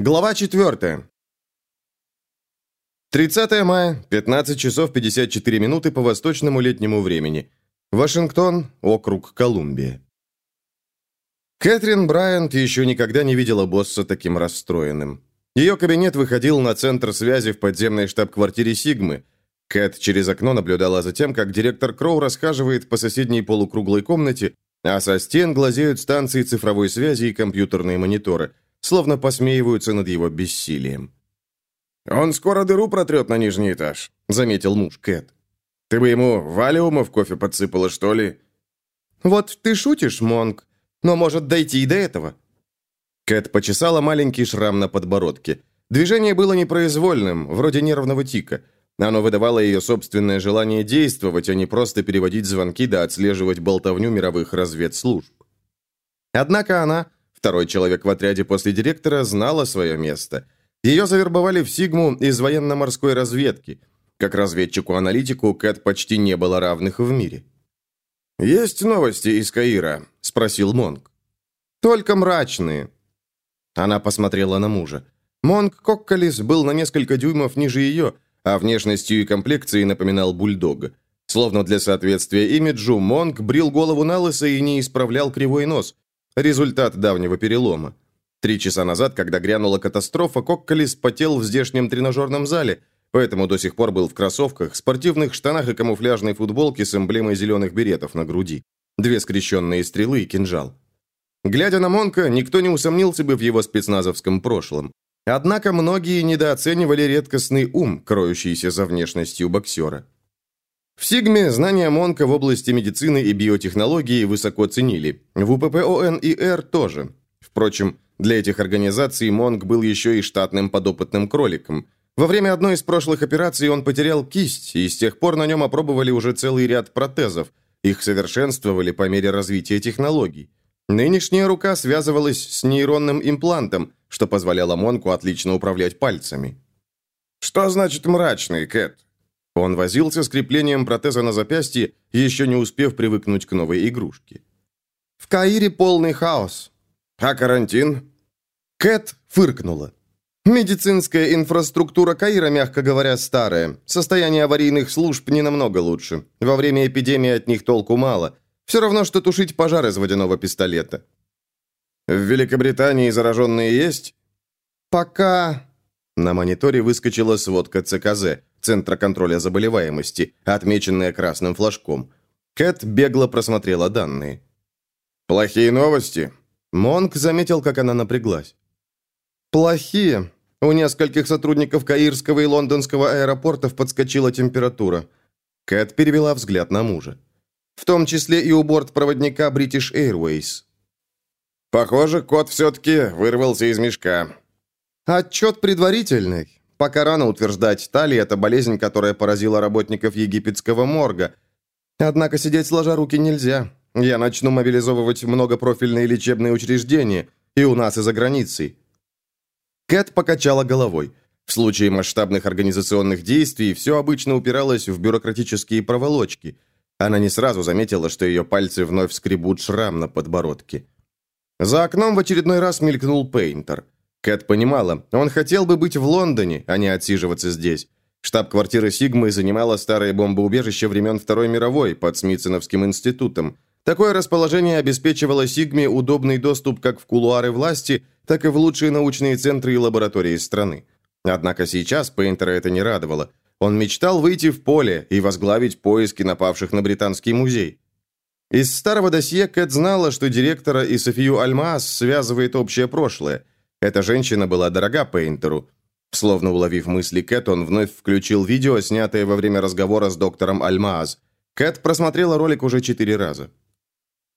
Глава 4. 30 мая, 15 часов 54 минуты по восточному летнему времени. Вашингтон, округ Колумбия. Кэтрин Брайант еще никогда не видела босса таким расстроенным. Ее кабинет выходил на центр связи в подземной штаб-квартире Сигмы. Кэт через окно наблюдала за тем, как директор Кроу рассказывает по соседней полукруглой комнате, а со стен глазеют станции цифровой связи и компьютерные мониторы, словно посмеиваются над его бессилием. «Он скоро дыру протрет на нижний этаж», — заметил муж Кэт. «Ты бы ему валиума в кофе подсыпала, что ли?» «Вот ты шутишь, Монг, но может дойти и до этого». Кэт почесала маленький шрам на подбородке. Движение было непроизвольным, вроде нервного тика. Оно выдавало ее собственное желание действовать, а не просто переводить звонки да отслеживать болтовню мировых разведслужб. Однако она, второй человек в отряде после директора, знала свое место – ее завербовали в Сигму из военно-морской разведки. Как разведчику-аналитику Кэт почти не было равных в мире. «Есть новости из Каира?» – спросил Монг. «Только мрачные». Она посмотрела на мужа. Монг Кокколис был на несколько дюймов ниже ее, а внешностью и комплекцией напоминал бульдога. Словно для соответствия имиджу, Монг брил голову налысо и не исправлял кривой нос. Результат давнего перелома. Три часа назад, когда грянула катастрофа, Кокколис потел в здешнем тренажерном зале, поэтому до сих пор был в кроссовках, спортивных штанах и камуфляжной футболке с эмблемой зеленых беретов на груди. Две скрещенные стрелы и кинжал. Глядя на Монка, никто не усомнился бы в его спецназовском прошлом. Однако многие недооценивали редкостный ум, кроющийся за внешностью боксера. В Сигме знания Монка в области медицины и биотехнологии высоко ценили. В УППОН и Р тоже. Впрочем, для этих организаций Монг был еще и штатным подопытным кроликом. Во время одной из прошлых операций он потерял кисть, и с тех пор на нем опробовали уже целый ряд протезов. Их совершенствовали по мере развития технологий. Нынешняя рука связывалась с нейронным имплантом, что позволяло Монку отлично управлять пальцами. «Что значит мрачный, Кэт?» Он возился с креплением протеза на запястье, еще не успев привыкнуть к новой игрушке. «В Каире полный хаос. «А карантин?» Кэт фыркнула. Медицинская инфраструктура Каира, мягко говоря, старая. Состояние аварийных служб не намного лучше. Во время эпидемии от них толку мало. Все равно, что тушить пожар из водяного пистолета. В Великобритании зараженные есть? Пока... На мониторе выскочила сводка ЦКЗ, Центра контроля заболеваемости, отмеченная красным флажком. Кэт бегло просмотрела данные. «Плохие новости?» Монк заметил, как она напряглась. «Плохие. У нескольких сотрудников Каирского и Лондонского аэропортов подскочила температура». Кэт перевела взгляд на мужа. «В том числе и у бортпроводника British Airways». «Похоже, кот все-таки вырвался из мешка». «Отчет предварительный. Пока рано утверждать, та это болезнь, которая поразила работников египетского морга. Однако сидеть сложа руки нельзя. Я начну мобилизовывать многопрофильные лечебные учреждения, и у нас, и за границей». Кэт покачала головой. В случае масштабных организационных действий все обычно упиралось в бюрократические проволочки. Она не сразу заметила, что ее пальцы вновь скребут шрам на подбородке. За окном в очередной раз мелькнул Пейнтер. Кэт понимала, он хотел бы быть в Лондоне, а не отсиживаться здесь. Штаб-квартира Сигмы занимала старое бомбоубежище времен Второй мировой под Смитсоновским институтом. Такое расположение обеспечивало Сигме удобный доступ как в кулуары власти, так и в лучшие научные центры и лаборатории страны. Однако сейчас Пейнтера это не радовало. Он мечтал выйти в поле и возглавить поиски напавших на Британский музей. Из старого досье Кэт знала, что директора и Софию Альмаас связывает общее прошлое. Эта женщина была дорога Пейнтеру. Словно уловив мысли Кэт, он вновь включил видео, снятое во время разговора с доктором Альмаас. Кэт просмотрела ролик уже четыре раза.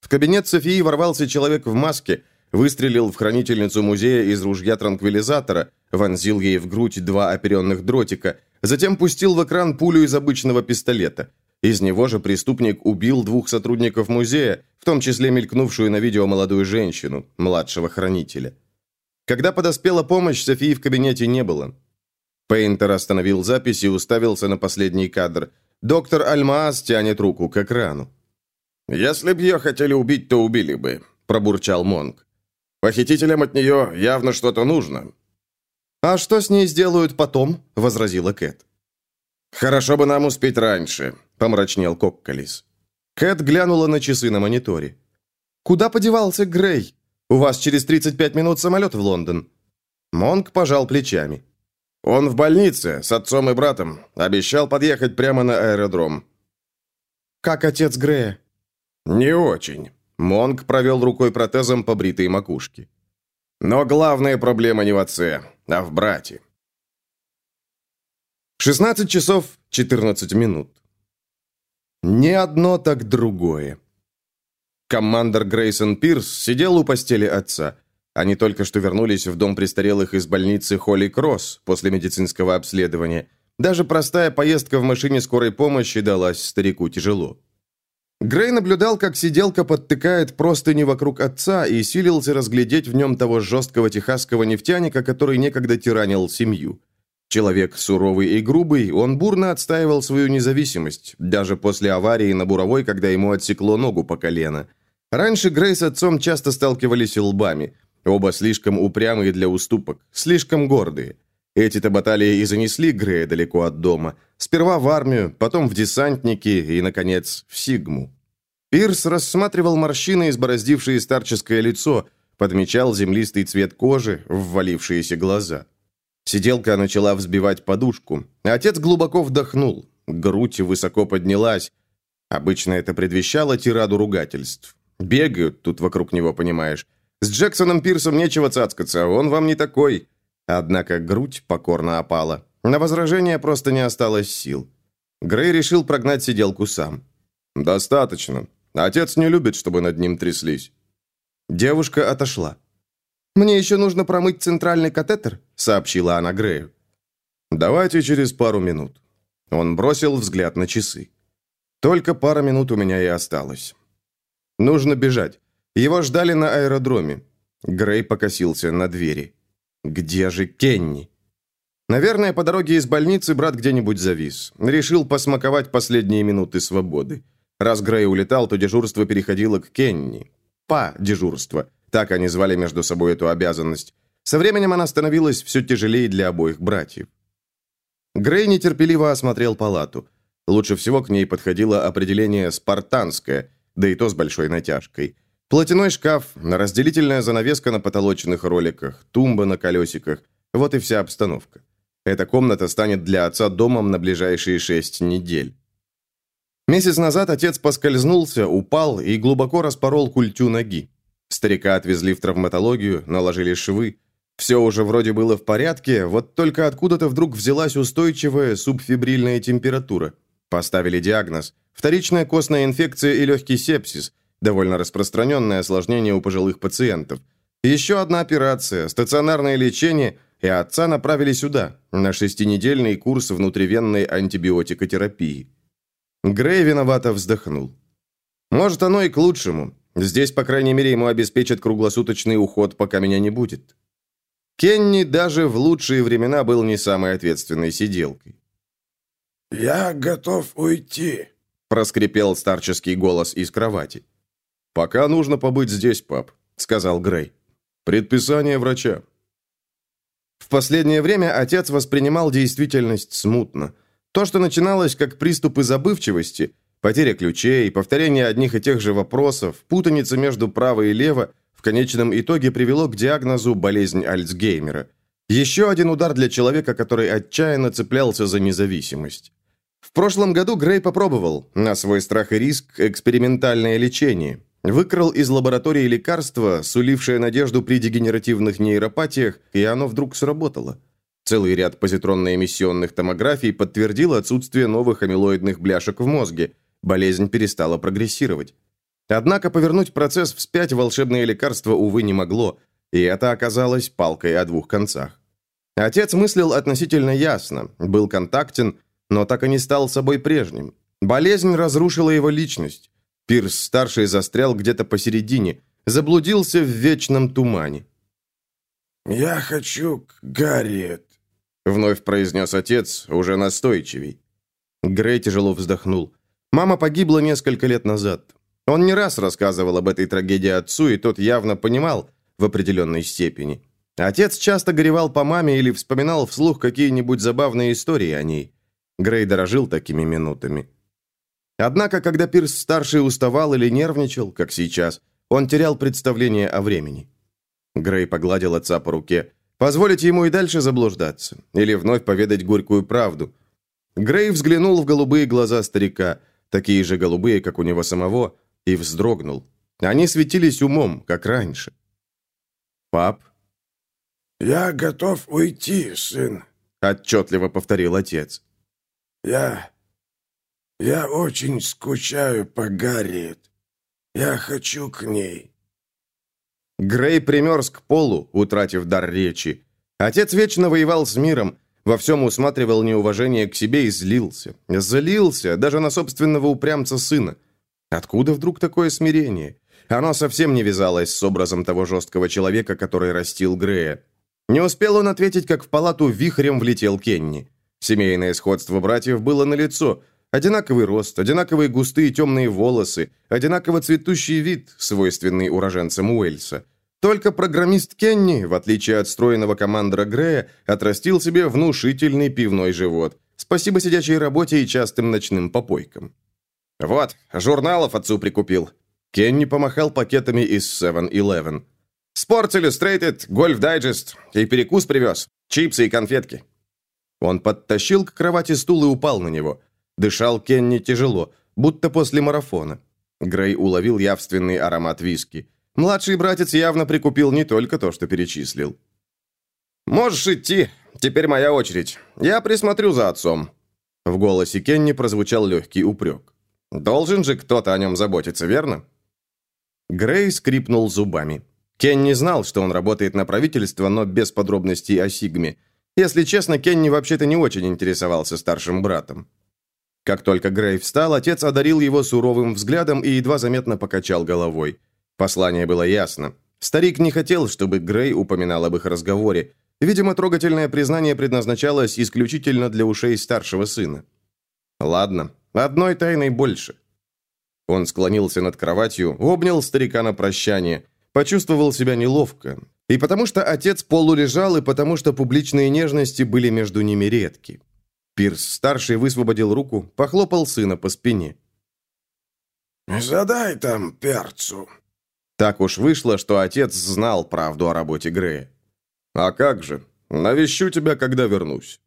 В кабинет Софии ворвался человек в маске, выстрелил в хранительницу музея из ружья-транквилизатора, вонзил ей в грудь два оперенных дротика, затем пустил в экран пулю из обычного пистолета. Из него же преступник убил двух сотрудников музея, в том числе мелькнувшую на видео молодую женщину, младшего хранителя. Когда подоспела помощь, Софии в кабинете не было. Пейнтер остановил запись и уставился на последний кадр. Доктор Альмаас тянет руку к экрану. «Если б ее хотели убить, то убили бы», – пробурчал Монг. «Похитителям от нее явно что-то нужно». «А что с ней сделают потом?» — возразила Кэт. «Хорошо бы нам успеть раньше», — помрачнел Кокколис. Кэт глянула на часы на мониторе. «Куда подевался Грей? У вас через 35 минут самолет в Лондон». Монк пожал плечами. «Он в больнице с отцом и братом. Обещал подъехать прямо на аэродром». «Как отец Грея?» «Не очень». Монк провел рукой протезом по бритой макушке. «Но главная проблема не в отце, а в брате». 16 часов 14 минут. Не одно, так другое. Командор Грейсон Пирс сидел у постели отца. Они только что вернулись в дом престарелых из больницы Холли Кросс после медицинского обследования. Даже простая поездка в машине скорой помощи далась старику тяжело. Грей наблюдал, как сиделка подтыкает простыни вокруг отца и силился разглядеть в нем того жесткого техасского нефтяника, который некогда тиранил семью. Человек суровый и грубый, он бурно отстаивал свою независимость, даже после аварии на буровой, когда ему отсекло ногу по колено. Раньше Грей с отцом часто сталкивались лбами. Оба слишком упрямые для уступок, слишком гордые. Эти-то баталии и занесли Грея далеко от дома. Сперва в армию, потом в десантники и, наконец, в Сигму. Пирс рассматривал морщины, избороздившие старческое лицо, подмечал землистый цвет кожи, ввалившиеся глаза. Сиделка начала взбивать подушку. Отец глубоко вдохнул. Грудь высоко поднялась. Обычно это предвещало тираду ругательств. Бегают тут вокруг него, понимаешь. С Джексоном Пирсом нечего цацкаться, он вам не такой. Однако грудь покорно опала. На возражение просто не осталось сил. Грей решил прогнать сиделку сам. «Достаточно. Отец не любит, чтобы над ним тряслись». Девушка отошла. «Мне еще нужно промыть центральный катетер», — сообщила она Грею. «Давайте через пару минут». Он бросил взгляд на часы. «Только пара минут у меня и осталось. Нужно бежать. Его ждали на аэродроме». Грей покосился на двери. «Где же Кенни?» Наверное, по дороге из больницы брат где-нибудь завис. Решил посмаковать последние минуты свободы. Раз Грей улетал, то дежурство переходило к Кенни. Па дежурство. Так они звали между собой эту обязанность. Со временем она становилась все тяжелее для обоих братьев. Грей нетерпеливо осмотрел палату. Лучше всего к ней подходило определение «спартанское», да и то с большой натяжкой. Платяной шкаф, разделительная занавеска на потолочных роликах, тумба на колесиках. Вот и вся обстановка. Эта комната станет для отца домом на ближайшие шесть недель. Месяц назад отец поскользнулся, упал и глубоко распорол культю ноги. Старика отвезли в травматологию, наложили швы. Все уже вроде было в порядке, вот только откуда-то вдруг взялась устойчивая субфибрильная температура. Поставили диагноз. Вторичная костная инфекция и легкий сепсис. Довольно распространенное осложнение у пожилых пациентов. Еще одна операция, стационарное лечение, и отца направили сюда, на шестинедельный курс внутривенной антибиотикотерапии. Грей виновато вздохнул. Может, оно и к лучшему. Здесь, по крайней мере, ему обеспечат круглосуточный уход, пока меня не будет. Кенни даже в лучшие времена был не самой ответственной сиделкой. «Я готов уйти», — проскрипел старческий голос из кровати. «Пока нужно побыть здесь, пап», — сказал Грей. «Предписание врача». В последнее время отец воспринимал действительность смутно. То, что начиналось как приступы забывчивости — Потеря ключей, повторение одних и тех же вопросов, путаница между право и лево в конечном итоге привело к диагнозу болезнь Альцгеймера. Еще один удар для человека, который отчаянно цеплялся за независимость. Прошлом году Грей попробовал, на свой страх и риск, экспериментальное лечение. Выкрал из лаборатории лекарство, сулившее надежду при дегенеративных нейропатиях, и оно вдруг сработало. Целый ряд позитронно-эмиссионных томографий подтвердил отсутствие новых амилоидных бляшек в мозге – болезнь перестала прогрессировать. Однако повернуть процесс вспять волшебное лекарство, увы, не могло, и это оказалось палкой о двух концах. Отец мыслил относительно ясно, был контактен, но так и не стал собой прежним. Болезнь разрушила его личность. Пирс-старший застрял где-то посередине, заблудился в вечном тумане. «Я хочу к Гарриет», — вновь произнес отец, уже настойчивей. Грей тяжело вздохнул. Мама погибла несколько лет назад. Он не раз рассказывал об этой трагедии отцу, и тот явно понимал в определенной степени. Отец часто горевал по маме или вспоминал вслух какие-нибудь забавные истории о ней. Грей дорожил такими минутами. Однако, когда Пирс-старший уставал или нервничал, как сейчас, он терял представление о времени. Грей погладил отца по руке. Позволить ему и дальше заблуждаться? Или вновь поведать горькую правду? Грей взглянул в голубые глаза старика, такие же голубые, как у него самого, и вздрогнул. Они светились умом, как раньше. «Пап?» «Я готов уйти, сын», — отчетливо повторил отец. «Я... я очень скучаю по Гарриет. Я хочу к ней». Грей примерз к полу, утратив дар речи. Отец вечно воевал с миром, во всем усматривал неуважение к себе и злился. Злился даже на собственного упрямца сына. Откуда вдруг такое смирение? Оно совсем не вязалось с образом того жесткого человека, который растил Грея. Не успел он ответить, как в палату вихрем влетел Кенни. Семейное сходство братьев было налицо. Одинаковый рост, одинаковые густые темные волосы, одинаково цветущий вид, свойственный уроженцам Уэльса. Только программист Кенни, в отличие от стройного командора Грея, отрастил себе внушительный пивной живот. Спасибо сидячей работе и частым ночным попойкам. «Вот, журналов отцу прикупил». Кенни помахал пакетами из 7-Eleven. «Sports Illustrated, Golf Digest и перекус привез. Чипсы и конфетки». Он подтащил к кровати стул и упал на него. Дышал Кенни тяжело, будто после марафона. Грей уловил явственный аромат виски. Младший братец явно прикупил не только то, что перечислил. «Можешь идти. Теперь моя очередь. Я присмотрю за отцом». В голосе Кенни прозвучал легкий упрек. «Должен же кто-то о нем заботиться, верно?» Грей скрипнул зубами. Кенни знал, что он работает на правительство, но без подробностей о Сигме. Если честно, Кенни вообще-то не очень интересовался старшим братом. Как только Грей встал, отец одарил его суровым взглядом и едва заметно покачал головой. Послание было ясно. Старик не хотел, чтобы Грей упоминал об их разговоре. Видимо, трогательное признание предназначалось исключительно для ушей старшего сына. Ладно, одной тайной больше. Он склонился над кроватью, обнял старика на прощание, почувствовал себя неловко. И потому что отец полулежал, и потому что публичные нежности были между ними редки. Пирс-старший высвободил руку, похлопал сына по спине. «Задай там перцу», так уж вышло, что отец знал правду о работе Грея. «А как же? Навещу тебя, когда вернусь».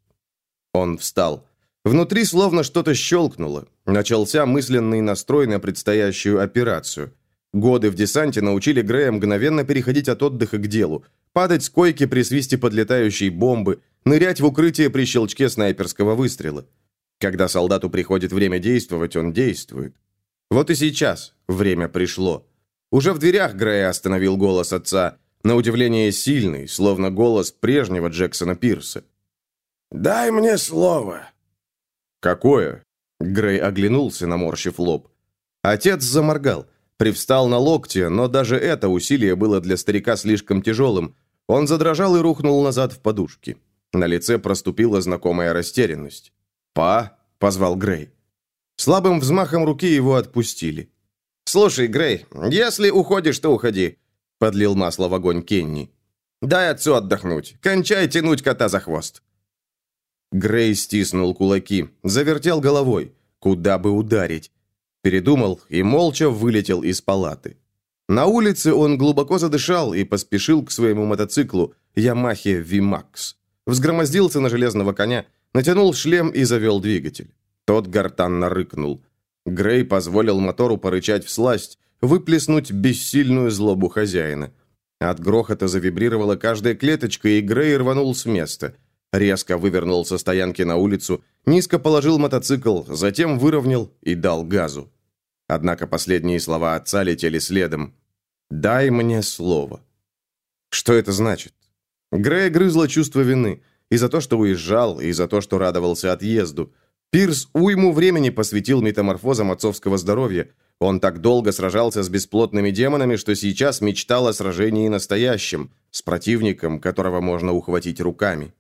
Он встал. Внутри словно что-то щелкнуло. Начался мысленный настрой на предстоящую операцию. Годы в десанте научили Грея мгновенно переходить от отдыха к делу, падать с койки при свисте подлетающей бомбы, нырять в укрытие при щелчке снайперского выстрела. Когда солдату приходит время действовать, он действует. Вот и сейчас время пришло. Уже в дверях Грея остановил голос отца, на удивление сильный, словно голос прежнего Джексона Пирса. «Дай мне слово». «Какое?» Грей оглянулся, наморщив лоб. Отец заморгал, привстал на локте, но даже это усилие было для старика слишком тяжелым. Он задрожал и рухнул назад в подушки. На лице проступила знакомая растерянность. «Па?» – позвал Грей. Слабым взмахом руки его отпустили. «Слушай, Грей, если уходишь, то уходи», — подлил масло в огонь Кенни. «Дай отцу отдохнуть. Кончай тянуть кота за хвост». Грей стиснул кулаки, завертел головой. Куда бы ударить? Передумал и молча вылетел из палаты. На улице он глубоко задышал и поспешил к своему мотоциклу Ямахе VMAX. Взгромоздился на железного коня, натянул шлем и завел двигатель. Тот гортанно рыкнул. Грей позволил мотору порычать в сласть, выплеснуть бессильную злобу хозяина. От грохота завибрировала каждая клеточка, и Грей рванул с места. Резко вывернул со стоянки на улицу, низко положил мотоцикл, затем выровнял и дал газу. Однако последние слова отца летели следом. «Дай мне слово». Что это значит? Грей грызло чувство вины. И за то, что уезжал, и за то, что радовался отъезду – Пирс уйму времени посвятил метаморфозам отцовского здоровья. Он так долго сражался с бесплотными демонами, что сейчас мечтал о сражении настоящем, с противником, которого можно ухватить руками.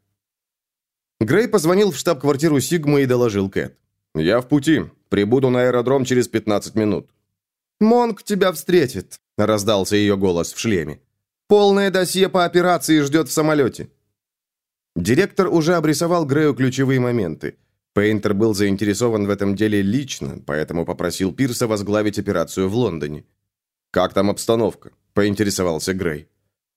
Грей позвонил в штаб-квартиру Сигмы и доложил Кэт. «Я в пути. Прибуду на аэродром через 15 минут». «Монг тебя встретит», — раздался ее голос в шлеме. Полное досье по операции ждет в самолете». Директор уже обрисовал Грею ключевые моменты. Пейнтер был заинтересован в этом деле лично, поэтому попросил Пирса возглавить операцию в Лондоне. «Как там обстановка?» – поинтересовался Грей.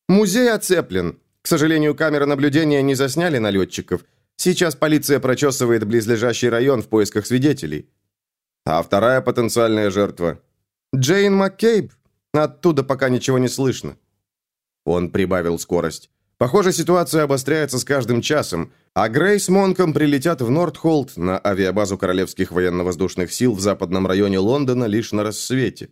«Музей оцеплен. К сожалению, камеры наблюдения не засняли налетчиков. Сейчас полиция прочесывает близлежащий район в поисках свидетелей». «А вторая потенциальная жертва?» «Джейн Маккейб. Оттуда пока ничего не слышно». Он прибавил скорость. Похоже, ситуация обостряется с каждым часом, а Грей с Монком прилетят в Нортхолд на авиабазу Королевских военно-воздушных сил в западном районе Лондона лишь на рассвете.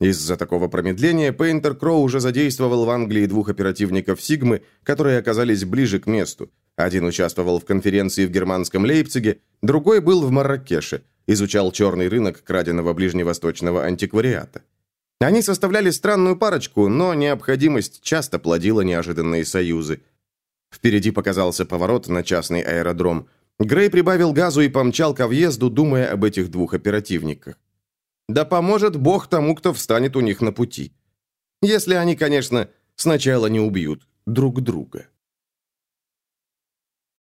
Из-за такого промедления Пейнтер Кроу уже задействовал в Англии двух оперативников «Сигмы», которые оказались ближе к месту. Один участвовал в конференции в германском Лейпциге, другой был в Марракеше, изучал черный рынок краденого ближневосточного антиквариата. Они составляли странную парочку, но необходимость часто плодила неожиданные союзы. Впереди показался поворот на частный аэродром. Грей прибавил газу и помчал ко въезду, думая об этих двух оперативниках. Да поможет Бог тому, кто встанет у них на пути. Если они, конечно, сначала не убьют друг друга.